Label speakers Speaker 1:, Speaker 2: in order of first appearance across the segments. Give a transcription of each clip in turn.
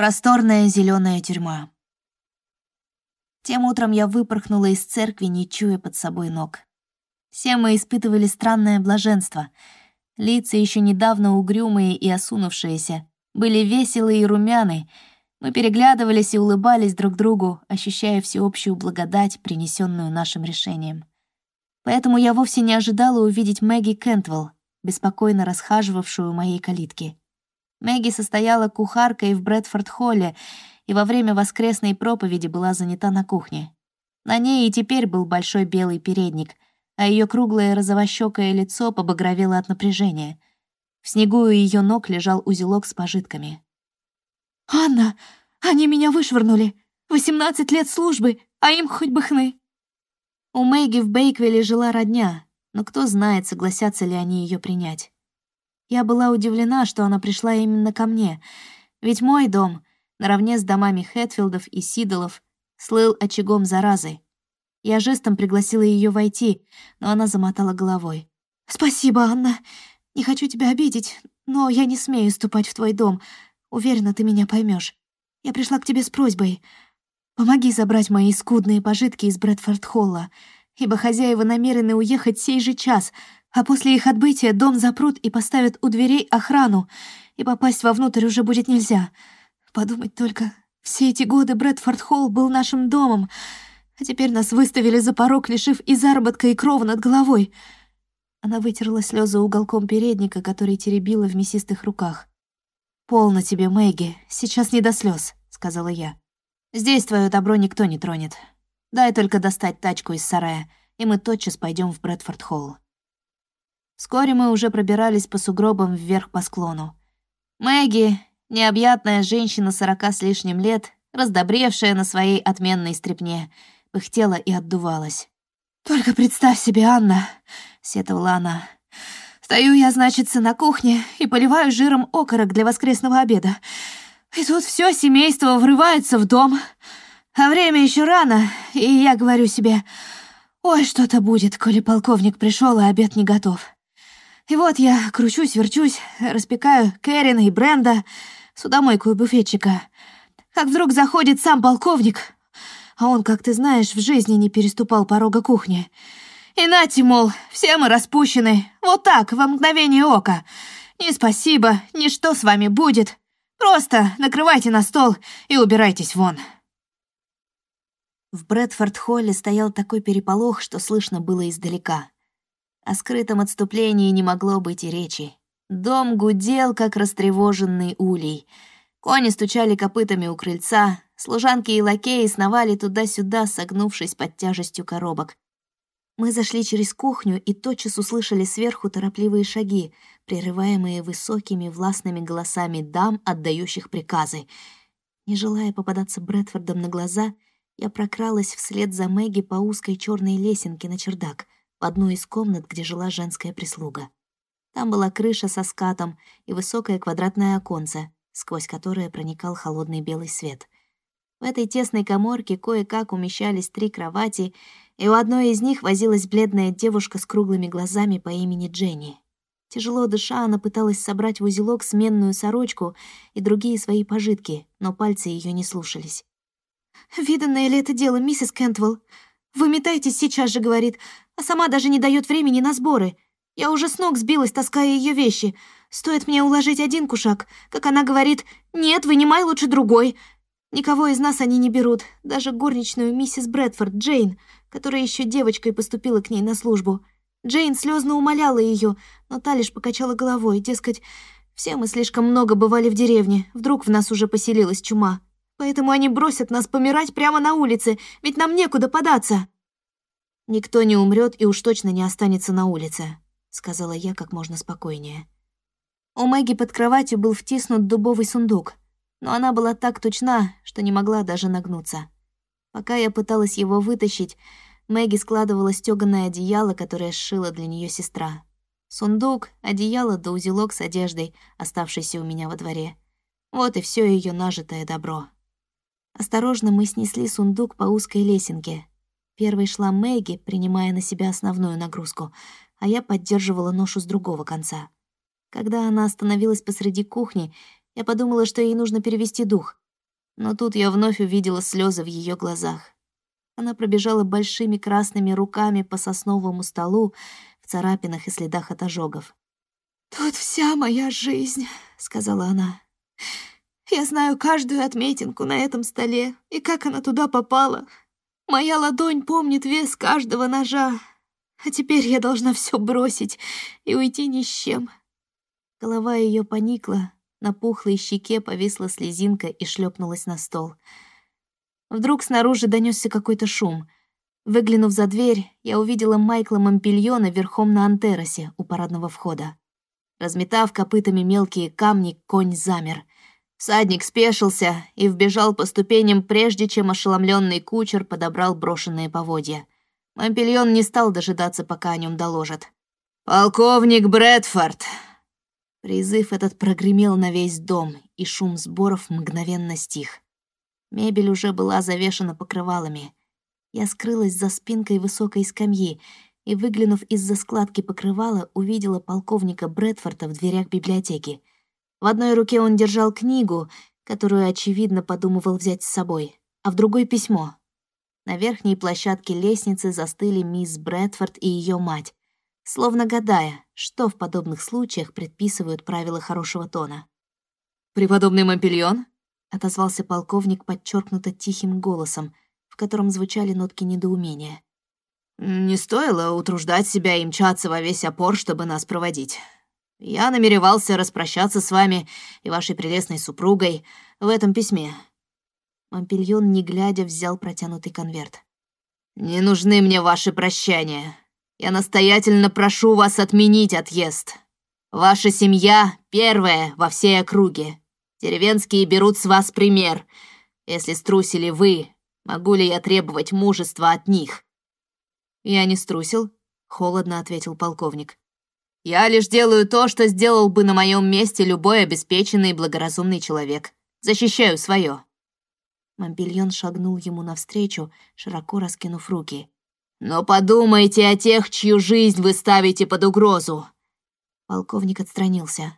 Speaker 1: Просторная зеленая тюрьма. Тем утром я выпорхнула из церкви, не чуя под собой ног. Все мы испытывали странное блаженство. Лица, еще недавно угрюмые и осунувшиеся, были веселые и румяны. Мы переглядывались и улыбались друг другу, ощущая всеобщую благодать, принесенную нашим решением. Поэтому я вовсе не ожидала увидеть Мэгги Кентвелл, беспокойно расхаживавшую моей калитки. Мэгги состояла кухаркой в Брэдфорд-холле и во время воскресной проповеди была занята на кухне. На ней и теперь был большой белый передник, а ее круглое розовощёкое лицо побагровело от напряжения. В снегу у ее ног лежал узелок с пожитками.
Speaker 2: «Анна, они меня вышвырнули! Восемнадцать лет службы, а им хоть бы хны!»
Speaker 1: У Мэгги в Бейквилле жила родня, но кто знает, согласятся ли они ее принять. Я была удивлена, что она пришла именно ко мне, ведь мой дом, наравне с домами Хэтфилдов и Сидолов, слыл очагом заразы. Я жестом пригласила ее войти, но она замотала головой.
Speaker 2: «Спасибо, Анна. Не хочу тебя обидеть, но я не смею ступать в твой дом. Уверена, ты меня поймешь. Я пришла к тебе с просьбой. Помоги забрать мои скудные пожитки из Брэдфорд-Холла, ибо хозяева намерены уехать сей же час — а после их отбытия дом запрут и поставят у дверей охрану, и попасть вовнутрь уже будет нельзя. Подумать только, все эти годы Брэдфорд Холл был нашим домом, а теперь нас выставили за порог, лишив и заработка, и крова над головой. Она вытерла слезы уголком передника, который теребила в мясистых руках. «Полно тебе, Мэгги, сейчас не до слез, сказала я. «Здесь твое добро никто не тронет. Дай только достать тачку из сарая, и мы тотчас пойдем в Брэдфорд Холл». Вскоре мы уже пробирались по сугробам вверх по склону. Мэгги, необъятная женщина сорока с лишним лет, раздобревшая на своей отменной стрепне, пыхтела и отдувалась. «Только представь себе, Анна!» — сетовала она. «Стою я, значится, на кухне и поливаю жиром окорок для воскресного обеда. И тут все семейство врывается в дом. А время еще рано, и я говорю себе, ой, что-то будет, коли полковник пришел, а обед не готов. И вот я кручусь, верчусь, распекаю Кэрина и Бренда, судомойку и буфетчика. Как вдруг заходит сам полковник, а он, как ты знаешь, в жизни не переступал порога кухни. И нате, мол, все мы распущены, вот так, во мгновение ока. Ни спасибо, ни что с вами будет. Просто накрывайте на стол и убирайтесь вон. В Брэдфорд-холле стоял такой переполох, что слышно было издалека. О скрытом отступлении не могло быть и речи. Дом гудел, как растревоженный улей. Кони стучали копытами у крыльца, служанки и лакеи сновали туда-сюда, согнувшись под тяжестью коробок. Мы зашли через кухню и тотчас услышали сверху торопливые шаги, прерываемые высокими властными голосами дам, отдающих приказы. Не желая попадаться Брэдфордом на глаза, я прокралась вслед за Мэгги по узкой черной лесенке на чердак — в одну из комнат, где жила женская прислуга. Там была крыша со скатом и высокое квадратное оконце, сквозь которое проникал холодный белый свет. В этой тесной коморке кое-как умещались три кровати, и у одной из них возилась бледная девушка с круглыми глазами по имени Дженни. Тяжело дыша, она пыталась собрать в узелок сменную сорочку и другие свои пожитки, но пальцы ее не слушались. «Виданное ли это дело, миссис Кентвелл? Вы метаетесь сейчас же, — говорит, а сама даже не дает времени на сборы. Я уже с ног сбилась, таская ее вещи. Стоит мне уложить один кушак, как она говорит, «Нет, вынимай лучше другой». Никого из нас они не берут, даже горничную миссис Брэдфорд, Джейн, которая еще девочкой поступила к ней на службу. Джейн слезно умоляла ее, но та лишь покачала головой, дескать, все мы слишком много бывали в деревне, вдруг в нас уже поселилась чума. Поэтому они бросят нас помирать прямо на улице, ведь нам некуда податься. «Никто не умрет и уж точно не останется на улице», — сказала я как можно спокойнее. У Мэгги под кроватью был втиснут дубовый сундук, но она была так точна, что не могла даже нагнуться. Пока я пыталась его вытащить, Мэгги складывала стёганое одеяло, которое сшила для нее сестра. Сундук, одеяло да узелок с одеждой, оставшийся у меня во дворе. Вот и все ее нажитое добро. Осторожно мы снесли сундук по узкой лесенке, Первой шла Мэгги, принимая на себя основную нагрузку, а я поддерживала ношу с другого конца. Когда она остановилась посреди кухни, я подумала, что ей нужно перевести дух, Но тут я вновь увидела слезы в ее глазах. Она пробежала большими красными руками по сосновому столу в царапинах и следах от ожогов. «Тут вся моя жизнь», — сказала она. «Я знаю каждую отметинку на этом столе и как она туда попала. Моя ладонь помнит вес каждого ножа. А теперь я должна все бросить и уйти ни с чем». Голова ее поникла, на пухлой щеке повисла слезинка и шлепнулась на стол. Вдруг снаружи донесся какой-то шум. Выглянув за дверь, я увидела Майкла Мампельона верхом на Антеросе у парадного входа. Разметав копытами мелкие камни, конь замер. Всадник спешился и вбежал по ступеням, прежде чем ошеломленный кучер подобрал брошенные поводья. Мампельон не стал дожидаться, пока о нем доложат. «Полковник Брэдфорд!» Призыв этот прогремел на весь дом, и шум сборов мгновенно стих. Мебель уже была завешена покрывалами. Я скрылась за спинкой высокой скамьи и, выглянув из-за складки покрывала, увидела полковника Брэдфорда в дверях библиотеки. В одной руке он держал книгу, которую, очевидно, подумывал взять с собой, а в другой — письмо. На верхней площадке лестницы застыли мисс Брэдфорд и ее мать словно гадая, что в подобных случаях предписывают правила хорошего тона.
Speaker 1: «Преподобный Мампельон?»
Speaker 2: — отозвался полковник подчеркнуто тихим голосом, в котором звучали нотки недоумения.
Speaker 1: «Не стоило утруждать себя и мчаться во весь опор, чтобы нас проводить. Я намеревался распрощаться с вами и вашей прелестной супругой в этом письме».
Speaker 2: Мампельон, не глядя, взял протянутый конверт.
Speaker 1: «Не нужны мне ваши прощания. Я настоятельно прошу вас отменить отъезд. Ваша семья первая во всей округе. Деревенские берут с вас пример. Если струсили вы, могу ли я требовать мужества от них?»
Speaker 2: «Я не струсил», — холодно ответил полковник.
Speaker 1: «Я лишь делаю то, что сделал бы на моем месте любой обеспеченный и благоразумный человек. Защищаю свое».
Speaker 2: Мампельон шагнул ему навстречу, широко раскинув руки.
Speaker 1: Но подумайте о тех, чью жизнь вы ставите под угрозу.
Speaker 2: Полковник отстранился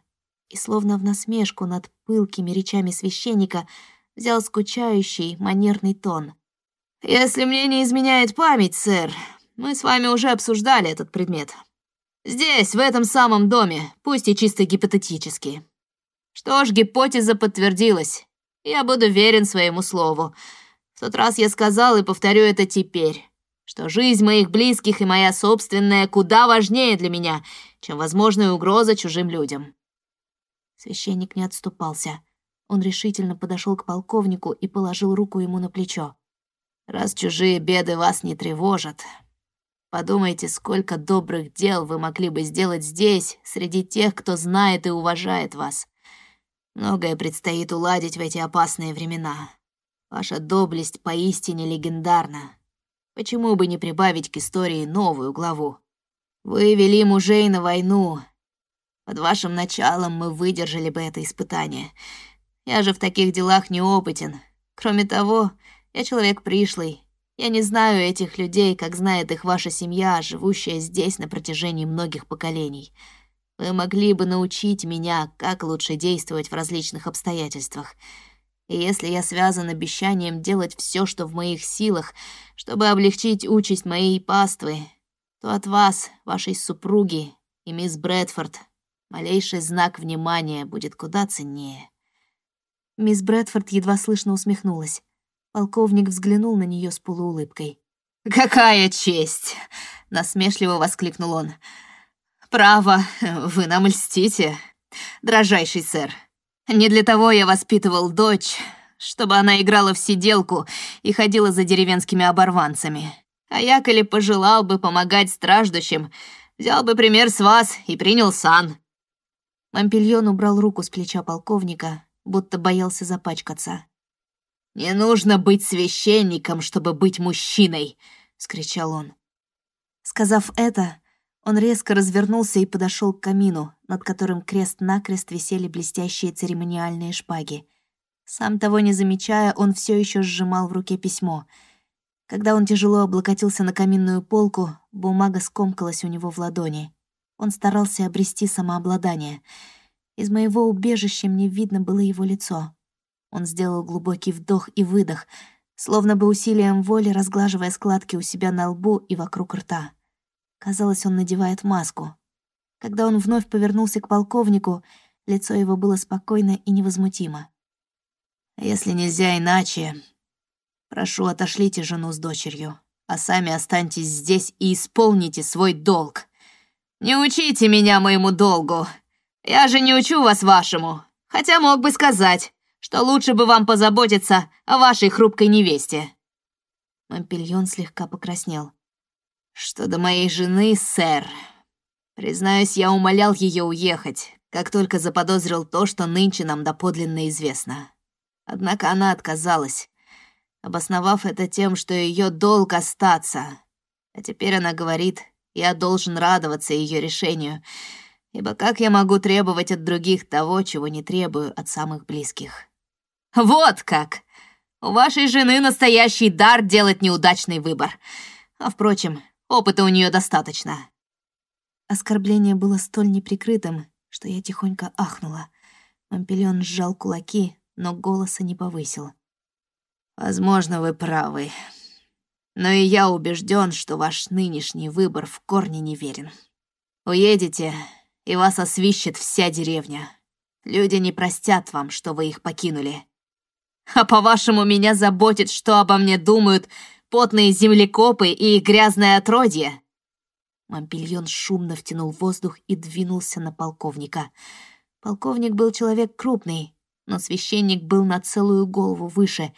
Speaker 2: и, словно в насмешку над пылкими речами священника, взял скучающий, манерный тон. «Если мне не изменяет память, сэр, мы с вами уже обсуждали этот предмет. Здесь, в этом самом доме, пусть и чисто гипотетически. Что ж, гипотеза подтвердилась. Я буду верен своему слову. В тот раз я сказал и повторю это теперь что жизнь моих близких и моя собственная куда важнее для меня, чем возможная угроза чужим людям». Священник не отступался. Он решительно подошел к полковнику и положил руку ему на плечо.
Speaker 1: «Раз чужие беды вас не тревожат, подумайте, сколько добрых дел вы могли бы сделать здесь, среди тех, кто знает и уважает вас. Многое предстоит уладить в эти опасные времена. Ваша доблесть поистине легендарна. Почему бы не прибавить к истории новую главу? Вы вели мужей на войну. Под вашим началом мы выдержали бы это испытание. Я же в таких делах неопытен. Кроме того, я человек пришлый. Я не знаю этих людей, как знает их ваша семья, живущая здесь на протяжении многих поколений. Вы могли бы научить меня, как лучше действовать в различных обстоятельствах. И если я связан обещанием делать все, что в моих силах, чтобы облегчить участь моей паствы, то от вас, вашей супруги и мисс Брэдфорд малейший знак внимания будет куда ценнее».
Speaker 2: Мисс Брэдфорд едва слышно усмехнулась. Полковник взглянул на нее с полуулыбкой.
Speaker 1: «Какая честь!» — насмешливо воскликнул он. «Право, вы нам льстите, дрожайший сэр. Не для того я воспитывал дочь, чтобы она играла в сиделку и ходила за деревенскими оборванцами. А я, коли пожелал бы помогать страждущим, взял бы пример с вас и принял сан».
Speaker 2: Мампельон убрал руку с плеча полковника, будто боялся запачкаться.
Speaker 1: «Не нужно быть священником, чтобы быть мужчиной!» — скричал он.
Speaker 2: Сказав это, он резко развернулся и подошел к камину, над которым крест-накрест висели блестящие церемониальные шпаги. Сам того не замечая, он все еще сжимал в руке письмо. Когда он тяжело облокотился на каминную полку, бумага скомкалась у него в ладони. Он старался обрести самообладание. Из моего убежища мне видно было его лицо. Он сделал глубокий вдох и выдох, словно бы усилием воли разглаживая складки у себя на лбу и вокруг рта. Казалось, он надевает маску. Когда он вновь повернулся к полковнику, лицо его было спокойно и невозмутимо. «Если нельзя иначе, прошу, отошлите жену с дочерью, а сами останьтесь здесь и исполните свой долг. Не учите меня моему долгу. Я же не учу вас вашему, хотя мог бы сказать, что лучше бы вам позаботиться о вашей хрупкой невесте». Мампельон слегка покраснел. «Что до моей жены, сэр, признаюсь, я умолял ее уехать, как только заподозрил то, что нынче нам доподлинно известно. Однако она отказалась, обосновав это тем, что ее долг остаться. А теперь она говорит, я должен радоваться ее решению, ибо как я могу требовать от других того, чего не требую от самых близких? Вот как! У вашей жены настоящий дар делать неудачный выбор. А впрочем, Опыта у нее достаточно». Оскорбление было столь неприкрытым, что я тихонько ахнула. Мампелион сжал кулаки, но голоса не повысил. «Возможно, вы правы. Но и я убежден, что ваш нынешний выбор в корне неверен. Уедете, и вас освищет вся деревня. Люди не простят вам, что вы их покинули. А по-вашему, меня заботит, что обо мне думают потные землекопы и грязное отродье!» Мампильон шумно втянул воздух и двинулся на полковника. Полковник был человек крупный, но священник был на целую голову выше,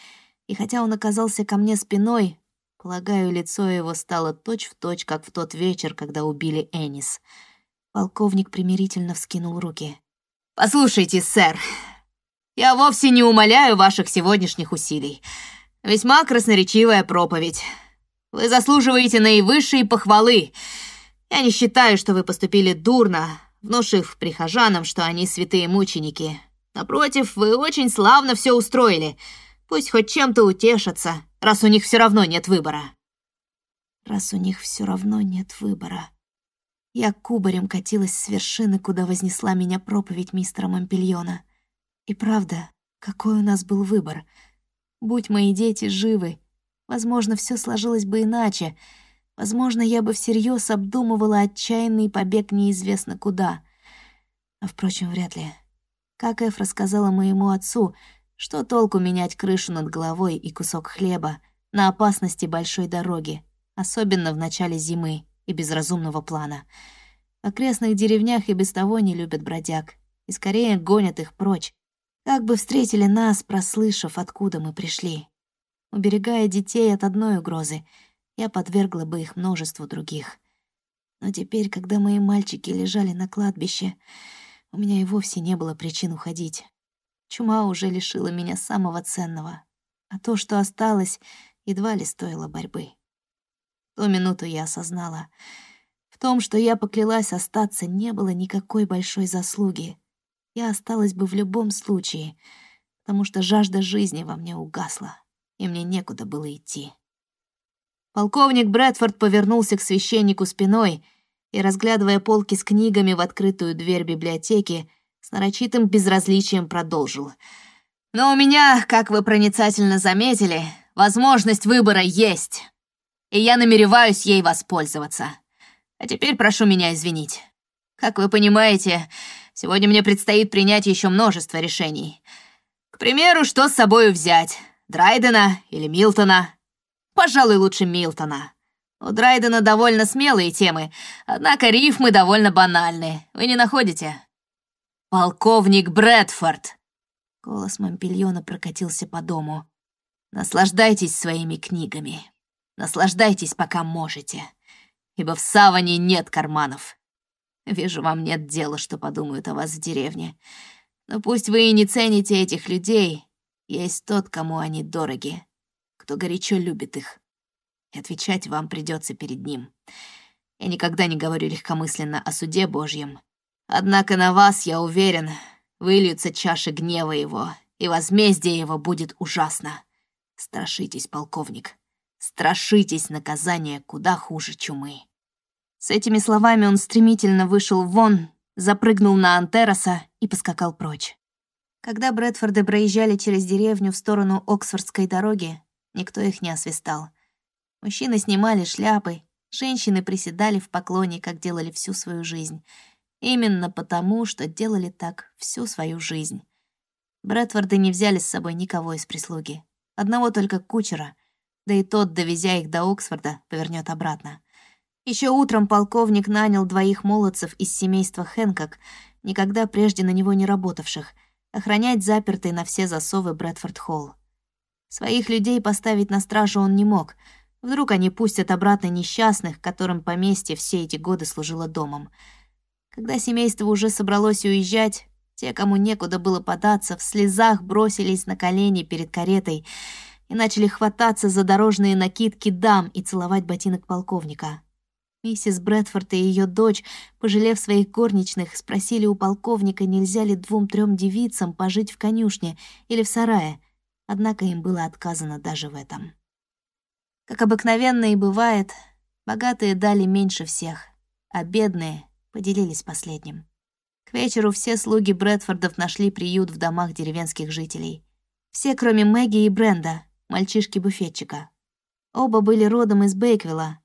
Speaker 2: и хотя он оказался ко мне спиной, полагаю, лицо его стало точь-в-точь, точь, как в тот вечер, когда убили Энис. Полковник примирительно вскинул руки. «Послушайте, сэр, я вовсе не умоляю ваших сегодняшних усилий. Весьма красноречивая проповедь. Вы заслуживаете наивысшей похвалы. Я не считаю, что вы поступили дурно, внушив прихожанам, что они святые мученики. Напротив, вы очень славно все устроили. Пусть хоть чем-то утешатся, раз у них все равно нет выбора. Раз у них все равно нет выбора. Я кубарем катилась с вершины, куда вознесла меня проповедь мистера Мампельона. И правда, какой у нас был выбор — Будь мои дети живы, возможно, все сложилось бы иначе. Возможно, я бы всерьез обдумывала отчаянный побег неизвестно куда. А, впрочем, вряд ли. Как Эф рассказала моему отцу, что толку менять крышу над головой и кусок хлеба на опасности большой дороги, особенно в начале зимы и без разумного плана. В окрестных деревнях и без того не любят бродяг, и скорее гонят их прочь, как бы встретили нас, прослышав, откуда мы пришли. Уберегая детей от одной угрозы, я подвергла бы их множеству других. Но теперь, когда мои мальчики лежали на кладбище, у меня и вовсе не было причин уходить. Чума уже лишила меня самого ценного, а то, что осталось, едва ли стоило борьбы. В ту минуту я осознала. В том, что я поклялась остаться, не было никакой большой заслуги — я осталась бы в любом случае, потому что жажда жизни во мне угасла, и мне некуда было идти. Полковник Брэдфорд повернулся к священнику спиной и, разглядывая полки с книгами в открытую дверь библиотеки, с нарочитым безразличием продолжил. «Но у меня, как вы проницательно заметили, возможность выбора есть, и я намереваюсь ей воспользоваться. А теперь прошу меня извинить. Как вы понимаете, Сегодня мне предстоит принять еще множество решений. К примеру, что с собой взять? Драйдена или Милтона? Пожалуй, лучше Милтона. У Драйдена довольно смелые темы, однако рифмы довольно банальные. Вы не находите? «Полковник Брэдфорд!» Голос Мампильона прокатился по дому. «Наслаждайтесь своими книгами. Наслаждайтесь, пока можете. Ибо в саване нет карманов. Вижу, вам нет дела, что подумают о вас в деревне. Но пусть вы и не цените этих людей, есть тот, кому они дороги, кто горячо любит их. И отвечать вам придется перед ним. Я никогда не говорю легкомысленно о суде Божьем. Однако на вас, я уверен, выльются чаши гнева его, и возмездие его будет ужасно. Страшитесь, полковник. Страшитесь наказания куда хуже чумы. С этими словами он стремительно вышел вон, запрыгнул на Антероса и поскакал прочь. Когда Брэдфорды проезжали через деревню в сторону Оксфордской дороги, никто их не освистал. Мужчины снимали шляпы, женщины приседали в поклоне, как делали всю свою жизнь. Именно потому, что делали так всю свою жизнь. Брэдфорды не взяли с собой никого из прислуги. Одного только кучера, да и тот, довезя их до Оксфорда, повернет обратно. Еще утром полковник нанял двоих молодцев из семейства Хэнкок, никогда прежде на него не работавших, охранять запертый на все засовы Брэдфорд-Холл. Своих людей поставить на стражу он не мог. Вдруг они пустят обратно несчастных, которым поместье все эти годы служило домом. Когда семейство уже собралось уезжать, те, кому некуда было податься, в слезах бросились на колени перед каретой и начали хвататься за дорожные накидки дам и целовать ботинок полковника. Миссис Брэдфорд и ее дочь, пожалев своих горничных, спросили у полковника, нельзя ли двум-трем девицам пожить в конюшне или в сарае, однако им было отказано даже в этом. Как обыкновенно и бывает, богатые дали меньше всех, а бедные поделились последним. К вечеру все слуги Брэдфордов нашли приют в домах деревенских жителей. Все, кроме Мэгги и Бренда, мальчишки-буфетчика. Оба были родом из Бейквилла,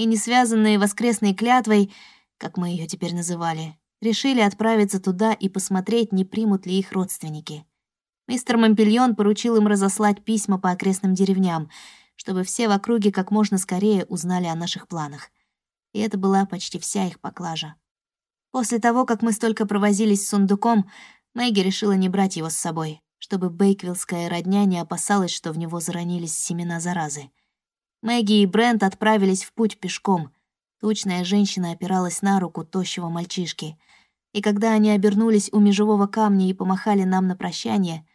Speaker 2: и не связанные воскресной клятвой, как мы ее теперь называли, решили отправиться туда и посмотреть, не примут ли их родственники. Мистер Мампельон поручил им разослать письма по окрестным деревням, чтобы все в округе как можно скорее узнали о наших планах. И это была почти вся их поклажа. После того, как мы столько провозились с сундуком, Мэгги решила не брать его с собой, чтобы бейквиллская родня не опасалась, что в него заронились семена заразы. Мэгги и Брент отправились в путь пешком. Тучная женщина опиралась на руку тощего мальчишки. И когда они обернулись у межевого камня и помахали нам на прощание,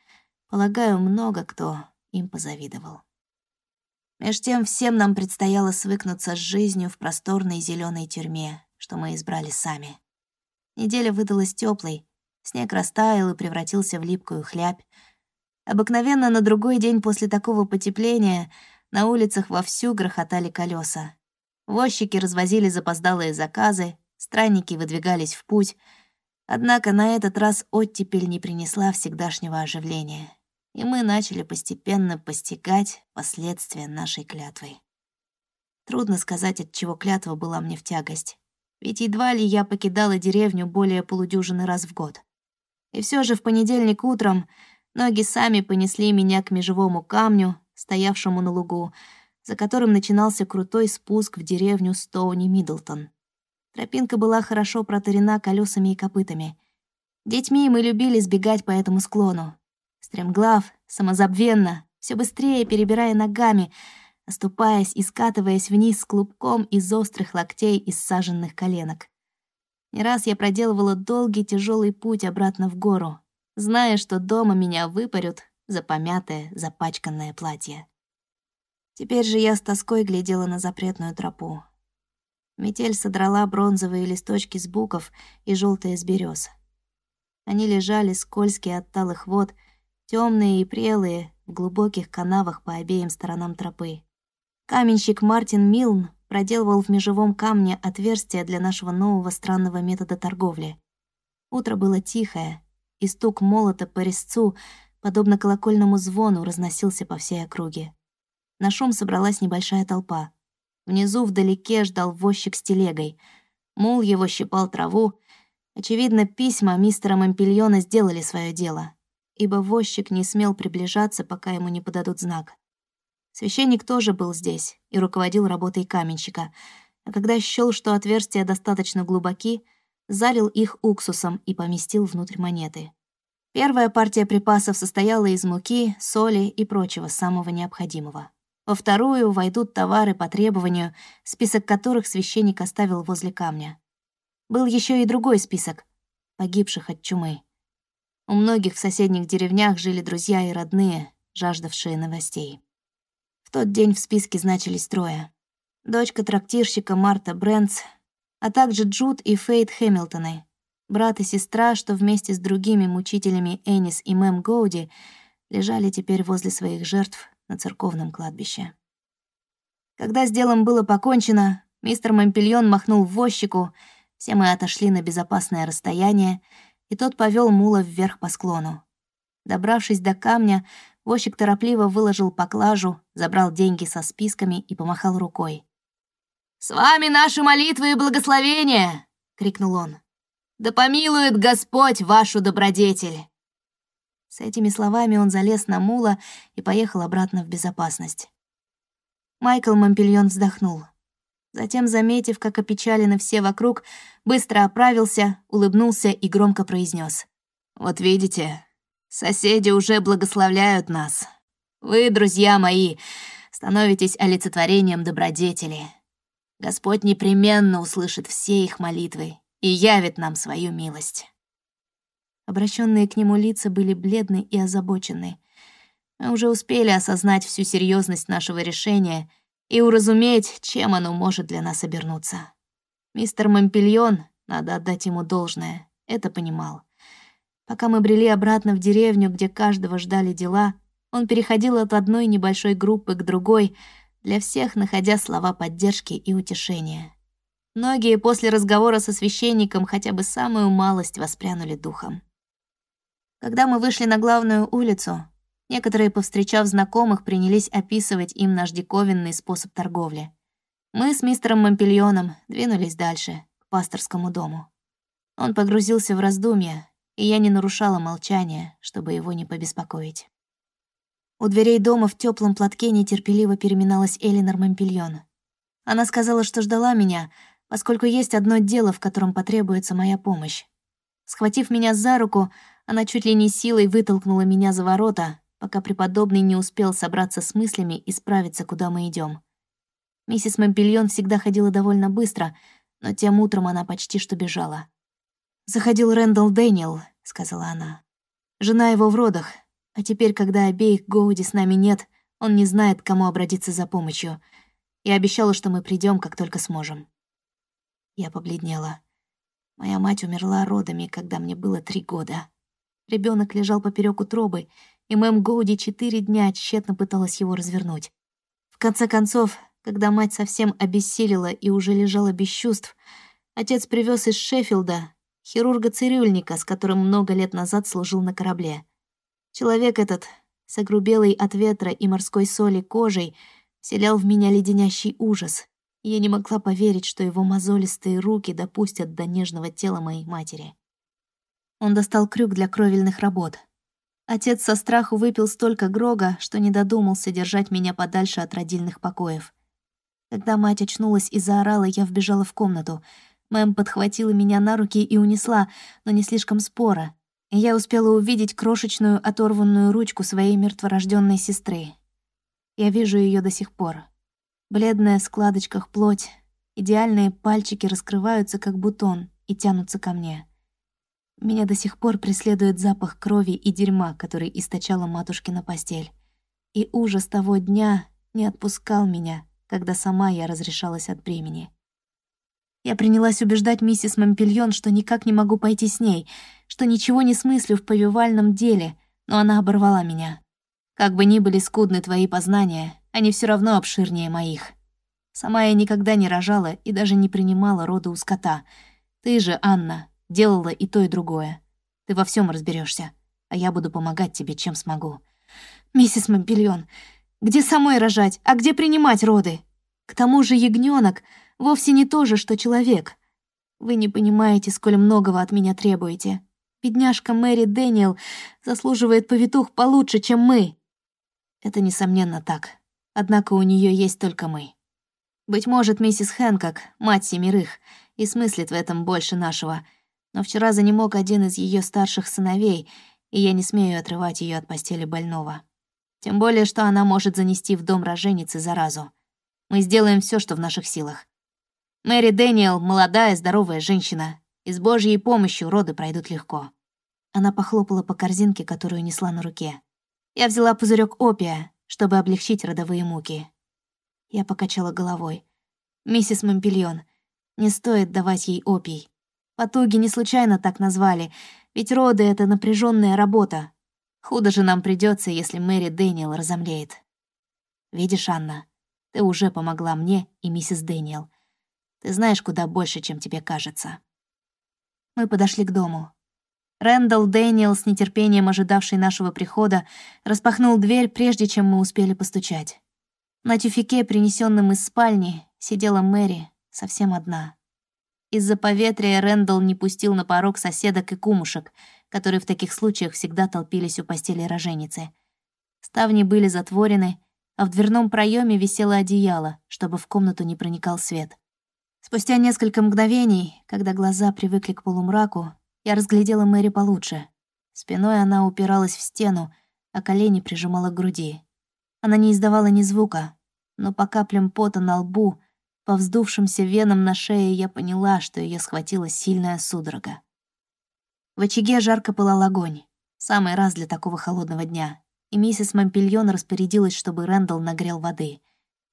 Speaker 2: полагаю, много кто им позавидовал. Меж тем всем нам предстояло свыкнуться с жизнью в просторной зеленой тюрьме, что мы избрали сами. Неделя выдалась теплой, снег растаял и превратился в липкую хлябь. Обыкновенно на другой день после такого потепления — на улицах вовсю грохотали колеса. Возчики развозили запоздалые заказы, странники выдвигались в путь. Однако на этот раз оттепель не принесла всегдашнего оживления, и мы начали постепенно постигать последствия нашей клятвы. Трудно сказать, от чего клятва была мне в тягость, ведь едва ли я покидала деревню более полудюжины раз в год. И все же в понедельник утром ноги сами понесли меня к межевому камню, стоявшему на лугу, за которым начинался крутой спуск в деревню Стоуни-Миддлтон. Тропинка была хорошо протарена колесами и копытами. Детьми мы любили сбегать по этому склону. Стремглав, самозабвенно, все быстрее перебирая ногами, оступаясь и скатываясь вниз с клубком из острых локтей и саженных коленок. Не раз я проделывала долгий тяжелый путь обратно в гору, зная, что дома меня выпарют, за помятое, запачканное платье. Теперь же я с тоской глядела на запретную тропу. Метель содрала бронзовые листочки с буков и желтые с берез. Они лежали скользкие от талых вод, темные и прелые, в глубоких канавах по обеим сторонам тропы. Каменщик Мартин Милн проделывал в межевом камне отверстие для нашего нового странного метода торговли. Утро было тихое, и стук молота по резцу подобно колокольному звону, разносился по всей округе. На шум собралась небольшая толпа. Внизу вдалеке ждал возчик с телегой. Мул его щипал траву. Очевидно, письма мистера Мампельона сделали свое дело, ибо возчик не смел приближаться, пока ему не подадут знак. Священник тоже был здесь и руководил работой каменщика, а когда счёл, что отверстия достаточно глубоки, залил их уксусом и поместил внутрь монеты. Первая партия припасов состояла из муки, соли и прочего самого необходимого. Во вторую войдут товары по требованию, список которых священник оставил возле камня. Был еще и другой список — погибших от чумы. У многих в соседних деревнях жили друзья и родные, жаждавшие новостей. В тот день в списке значились трое. Дочка трактирщика Марта Брентс, а также Джуд и Фейт Хэмилтоны, Брат и сестра, что вместе с другими мучителями Энис и Мэм Гоуди лежали теперь возле своих жертв на церковном кладбище. Когда с делом было покончено, мистер Мампельон махнул возчику, все мы отошли на безопасное расстояние, и тот повел мула вверх по склону. Добравшись до камня, возчик торопливо выложил поклажу, забрал деньги со списками и помахал рукой. «С вами наши молитвы и благословения!» — крикнул он. «Да помилует Господь вашу добродетель!» С этими словами он залез на мула и поехал обратно в безопасность. Майкл Мампельон вздохнул. Затем, заметив, как опечалены все вокруг, быстро оправился, улыбнулся и громко произнес: «Вот видите, соседи уже благословляют нас. Вы, друзья мои, становитесь олицетворением добродетели. Господь непременно услышит все их молитвы и явит нам свою милость». Обращенные к нему лица были бледны и озабочены. Мы уже успели осознать всю серьезность нашего решения — и уразуметь, чем оно может для нас обернуться. Мистер Мампельон, надо отдать ему должное, это понимал. Пока мы брели обратно в деревню, где каждого ждали дела, он переходил от одной небольшой группы к другой, для всех находя слова поддержки и утешения. Многие после разговора со священником хотя бы самую малость воспрянули духом. Когда мы вышли на главную улицу, Некоторые, повстречав знакомых, принялись описывать им наш диковинный способ торговли. Мы с мистером Мампельоном двинулись дальше, к пасторскому дому. Он погрузился в раздумья, и я не нарушала молчания, чтобы его не побеспокоить. У дверей дома в теплом платке нетерпеливо переминалась Элинор Мампельон. Она сказала, что ждала меня, поскольку есть одно дело, в котором потребуется моя помощь. Схватив меня за руку, она чуть ли не силой вытолкнула меня за ворота, пока преподобный не успел собраться с мыслями и справиться, куда мы идем. Миссис Мампельон всегда ходила довольно быстро, но тем утром она почти что бежала. «Заходил Рэндалл Дэниел», — сказала она. «Жена его в родах, а теперь, когда обеих Гоуди с нами нет, он не знает, к кому обратиться за помощью. Я обещала, что мы придем, как только сможем». Я побледнела. Моя мать умерла родами, когда мне было три года. Ребенок лежал поперек утробы, и мэм Гоуди четыре дня тщетно пыталась его развернуть. В конце концов, когда мать совсем обессилила и уже лежала без чувств, отец привез из Шеффилда хирурга-цирюльника, с которым много лет назад служил на корабле. Человек этот, с огрубелой от ветра и морской соли кожей, вселял в меня леденящий ужас, я не могла поверить, что его мозолистые руки допустят до нежного тела моей матери. Он достал крюк для кровельных работ — Отец со страху выпил столько грога, что не додумался держать меня подальше от родильных покоев. Когда мать очнулась и заорала, я вбежала в комнату. Мэм подхватила меня на руки и унесла, но не слишком споро. Я успела увидеть крошечную оторванную ручку своей мертворожденной сестры. Я вижу ее до сих пор. Бледная в складочках плоть, идеальные пальчики раскрываются, как бутон, и тянутся ко мне. Меня до сих пор преследует запах крови и дерьма, который источала матушкина постель. И ужас того дня не отпускал меня, когда сама я разрешалась от бремени. Я принялась убеждать миссис Мампельон, что никак не могу пойти с ней, что ничего не смыслю в повивальном деле, но она оборвала меня. Как бы ни были скудны твои познания, они все равно обширнее моих. Сама я никогда не рожала и даже не принимала роды у скота. Ты же, Анна, Делала и то, и другое. Ты во всем разберешься, а я буду помогать тебе, чем смогу. Миссис Мампельон, где самой рожать, а где принимать роды? К тому же ягнёнок вовсе не то же, что человек. Вы не понимаете, сколь многого от меня требуете. Бедняжка Мэри Дэниел заслуживает повитух получше, чем мы. Это, несомненно, так. Однако у нее есть только мы. Быть может, миссис Хэнкок, мать семерых, и смыслит в этом больше нашего — но вчера занемог один из ее старших сыновей, и я не смею отрывать ее от постели больного. Тем более, что она может занести в дом роженицы заразу. Мы сделаем все, что в наших силах. Мэри Дэниел — молодая, здоровая женщина, и с Божьей помощью роды пройдут легко. Она похлопала по корзинке, которую несла на руке. Я взяла пузырек опия, чтобы облегчить родовые муки. Я покачала головой. «Миссис Момпельон, не стоит давать ей опий. Потуги не случайно так назвали, ведь роды — это напряженная работа. Худо же нам придется, если Мэри Дэниел разомлеет. Видишь, Анна, ты уже помогла мне и миссис Дэниел. Ты знаешь куда больше, чем тебе кажется. Мы подошли к дому.
Speaker 1: Рэндалл Дэниел, с нетерпением ожидавший нашего прихода, распахнул дверь, прежде чем мы успели постучать. На тюфике, принесенном из спальни, сидела Мэри, совсем одна. Из-за поветрия Рэндалл не пустил на порог соседок и кумушек, которые в таких случаях всегда толпились у постели роженицы. Ставни были затворены, а в дверном проеме висело одеяло, чтобы в комнату не проникал свет. Спустя несколько мгновений, когда глаза привыкли к полумраку, я разглядела Мэри получше. Спиной она упиралась в стену, а колени прижимала к груди. Она не издавала ни звука, но по каплям пота на лбу, по вздувшимся венам на шее я поняла, что ее схватила сильная судорога. В очаге жарко пылал огонь, самый раз для такого холодного дня, и миссис Мампельон распорядилась, чтобы Рэндалл нагрел воды.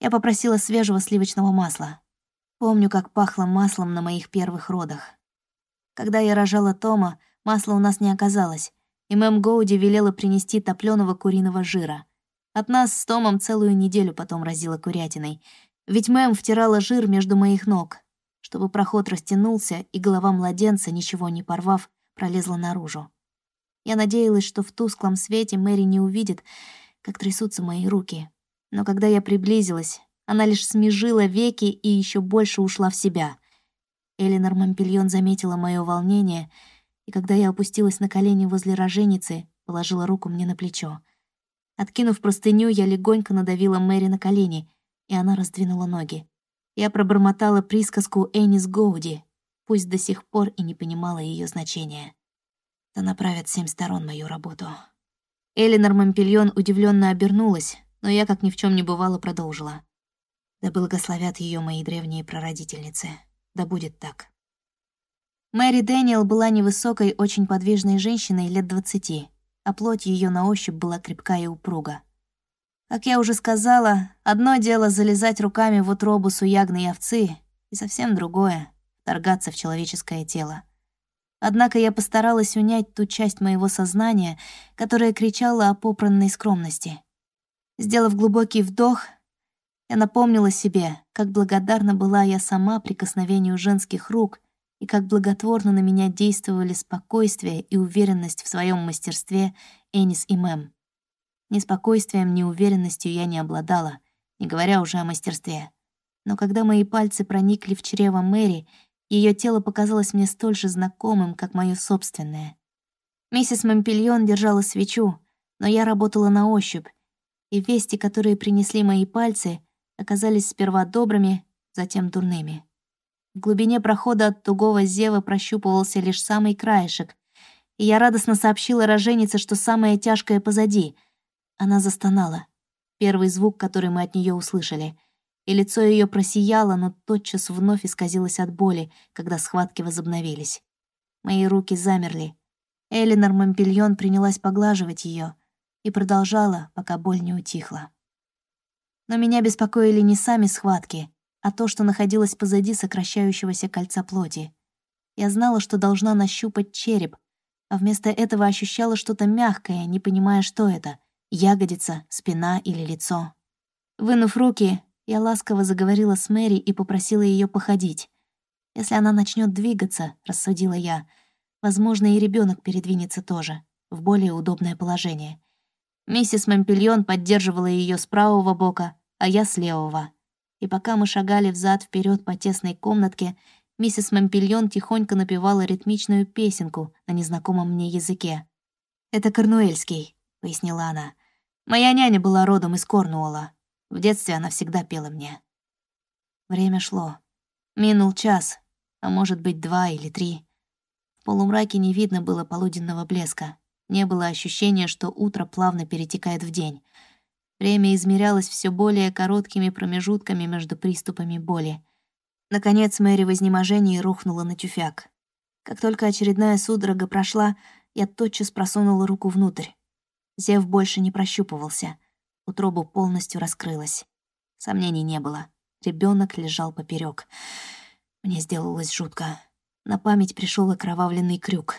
Speaker 1: Я попросила свежего сливочного масла. Помню, как пахло маслом на моих первых родах. Когда я рожала Тома, масла у нас не оказалось, и мэм Гоуди велела принести топлёного куриного жира. От нас с Томом целую неделю потом разила курятиной, ведь мэм втирала жир между моих ног, чтобы проход растянулся, и голова младенца, ничего не порвав, пролезла наружу. Я надеялась, что в тусклом свете Мэри не увидит, как трясутся мои руки. Но когда я приблизилась, она лишь смежила веки и еще больше ушла в себя. Элинор Мампельон заметила мое волнение, и когда я опустилась на колени возле роженицы, положила руку мне на плечо. Откинув простыню, я легонько надавила Мэри на колени, и она раздвинула ноги. Я пробормотала присказку Энис Гоуди, пусть до сих пор и не понимала ее значения. Да направят семь сторон мою работу. Элинор Мампельон удивленно обернулась, но я, как ни в чем не бывало, продолжила. Да благословят ее мои древние прародительницы. Да будет так. Мэри Дэниел была невысокой, очень подвижной женщиной лет двадцати, а плоть ее на ощупь была крепка и упруга. Как я уже сказала, одно дело залезать руками в утробу суягной овцы, и совсем другое — торгаться в человеческое тело. Однако я постаралась унять ту часть моего сознания, которая кричала о попранной скромности. Сделав глубокий вдох, я напомнила себе, как благодарна была я сама прикосновению женских рук и как благотворно на меня действовали спокойствие и уверенность в своем мастерстве Энис и Мэм. Ни спокойствием, ни уверенностью я не обладала, не говоря уже о мастерстве. Но когда мои пальцы проникли в чрево Мэри, ее тело показалось мне столь же знакомым, как мое собственное. Миссис Мампельон держала свечу, но я работала на ощупь, и вести, которые принесли мои пальцы, оказались сперва добрыми, затем дурными. В глубине прохода от тугого зева прощупывался лишь самый краешек, и я радостно сообщила роженице, что самое тяжкое позади. Она застонала. Первый звук, который мы от нее услышали. И лицо ее просияло, но тотчас вновь исказилось от боли, когда схватки возобновились. Мои руки замерли. Элинор Мампельон принялась поглаживать ее и продолжала, пока боль не утихла. Но меня беспокоили не сами схватки, а то, что находилось позади сокращающегося кольца плоти. Я знала, что должна нащупать череп, а вместо этого ощущала что-то мягкое, не понимая, что это — ягодица, спина или лицо. Вынув руки, я ласково заговорила с Мэри и попросила ее походить. Если она начнет двигаться, рассудила я, возможно, и ребенок передвинется тоже, в более удобное положение. Миссис Мампельон поддерживала ее с правого бока, а я с левого. И пока мы шагали взад вперед по тесной комнатке, миссис Мампельон тихонько напевала ритмичную песенку на незнакомом мне языке. «Это Корнуэльский», — пояснила она. «Моя няня была родом из Корнуола. В детстве она всегда пела мне». Время шло. Минул час, а может быть, два или три. В полумраке не видно было полуденного блеска. Не было ощущения, что утро плавно перетекает в день. Время измерялось все более короткими промежутками между приступами боли. Наконец Мэри в изнеможении рухнула на тюфяк. Как только очередная судорога прошла, я тотчас просунула руку внутрь. Зев больше не прощупывался. Утроба полностью раскрылась. Сомнений не было. Ребенок лежал поперек. Мне сделалось жутко. На память пришел окровавленный крюк.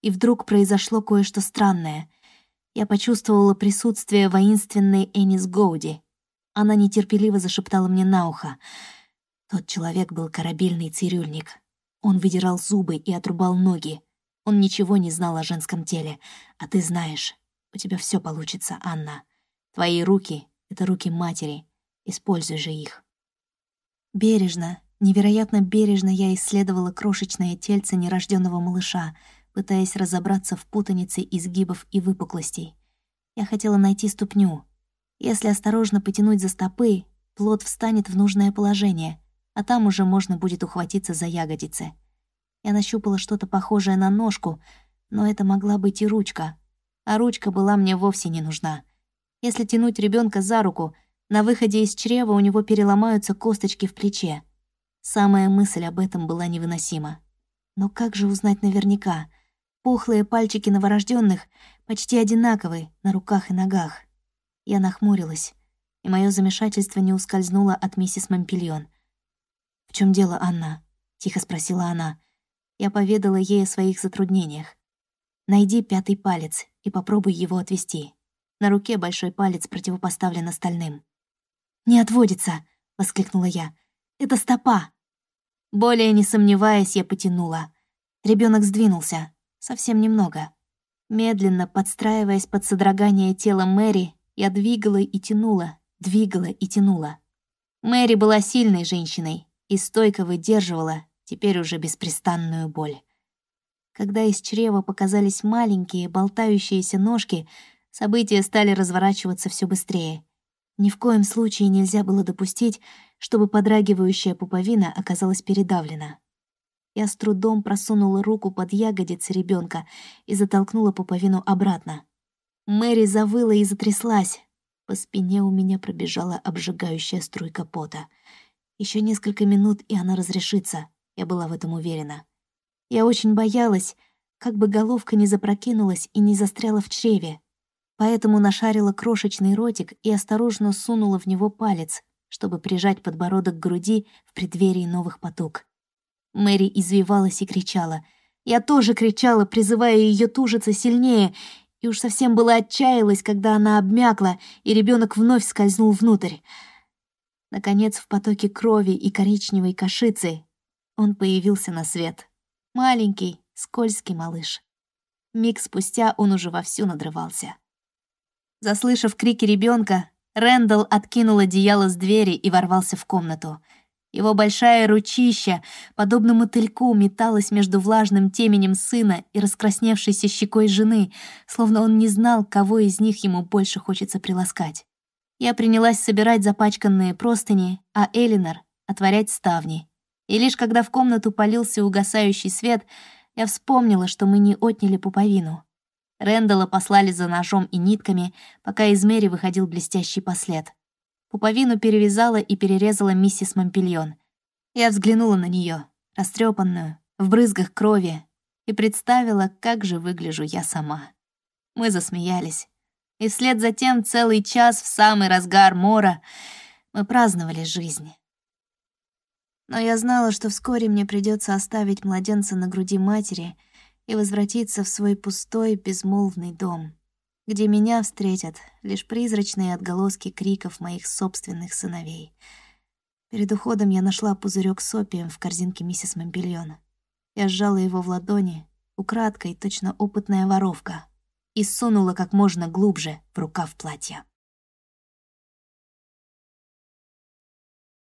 Speaker 1: И вдруг произошло кое-что странное. Я почувствовала присутствие воинственной Энис Гоуди. Она нетерпеливо зашептала мне на ухо. Тот человек был корабельный цирюльник. Он выдирал зубы и отрубал ноги.
Speaker 2: Он ничего не знал о женском теле, а ты знаешь. У тебя все получится, Анна. Твои руки — это руки матери. Используй же их. Бережно, невероятно бережно я исследовала крошечное тельце нерожденного малыша, пытаясь разобраться в путанице изгибов и выпуклостей. Я хотела найти ступню. Если осторожно потянуть за стопы, плод встанет в нужное положение, а там уже можно будет ухватиться за ягодицы. Я нащупала что-то похожее на ножку, но это могла быть и ручка. А ручка была мне вовсе не нужна. Если тянуть ребенка за руку, на выходе из чрева у него переломаются косточки в плече. Самая мысль об этом была невыносима. Но как же узнать наверняка? Пухлые пальчики новорожденных почти одинаковые на руках и ногах. Я нахмурилась, и мое замешательство не ускользнуло от миссис Мампильон. «В чем дело, Анна?» — тихо спросила она. Я поведала ей о своих затруднениях. «Найди пятый палец и попробуй его отвести. На руке большой палец противопоставлен остальным». «Не отводится!» — воскликнула я. «Это стопа!» Более не сомневаясь, я потянула. Ребенок сдвинулся. Совсем немного. Медленно, подстраиваясь под содрогание тела Мэри, я двигала и тянула, двигала и тянула. Мэри была сильной женщиной и стойко выдерживала теперь уже беспрестанную боль. Когда из чрева показались маленькие, болтающиеся ножки, события стали разворачиваться все быстрее. Ни в коем случае нельзя было допустить, чтобы подрагивающая пуповина оказалась передавлена. Я с трудом просунула руку под ягодицы ребенка и затолкнула пуповину обратно. Мэри завыла и затряслась. По спине у меня пробежала обжигающая струйка пота. Еще несколько минут, и она разрешится. Я была в этом уверена. Я очень боялась, как бы головка не запрокинулась и не застряла в чреве. Поэтому нашарила крошечный ротик и осторожно сунула в него палец, чтобы прижать подбородок к груди в преддверии новых потуг. Мэри извивалась и кричала. Я тоже кричала, призывая ее тужиться сильнее, и уж совсем была отчаялась, когда она обмякла, и ребенок вновь скользнул внутрь. Наконец, в потоке крови и коричневой кашицы он появился на свет. Маленький, скользкий малыш. Миг спустя он уже вовсю надрывался. Заслышав крики ребенка, Рэндалл откинул одеяло с двери и ворвался в комнату. Его большая ручища, подобно мотыльку, металась между влажным теменем сына и раскрасневшейся щекой жены, словно он не знал, кого из них ему больше хочется приласкать. Я принялась собирать запачканные простыни, а Элинор — отворять ставни. И лишь когда в комнату полился угасающий свет, я вспомнила, что мы не отняли пуповину. Рэндала послали за ножом и нитками, пока из Мэри выходил блестящий послед. Пуповину перевязала и перерезала миссис Мампельон. Я взглянула на нее, растрепанную, в брызгах крови, и представила, как же выгляжу я сама. Мы засмеялись. И вслед за тем целый час в самый разгар мора мы праздновали жизнь. Но я знала, что вскоре мне придется оставить младенца на груди матери и возвратиться в свой пустой, безмолвный дом, где меня встретят лишь призрачные отголоски криков моих собственных сыновей. Перед уходом я нашла пузырек с опием в корзинке миссис Мампельон. Я сжала его в ладони, украдкой, точно опытная воровка, и сунула как можно глубже в рукав платья.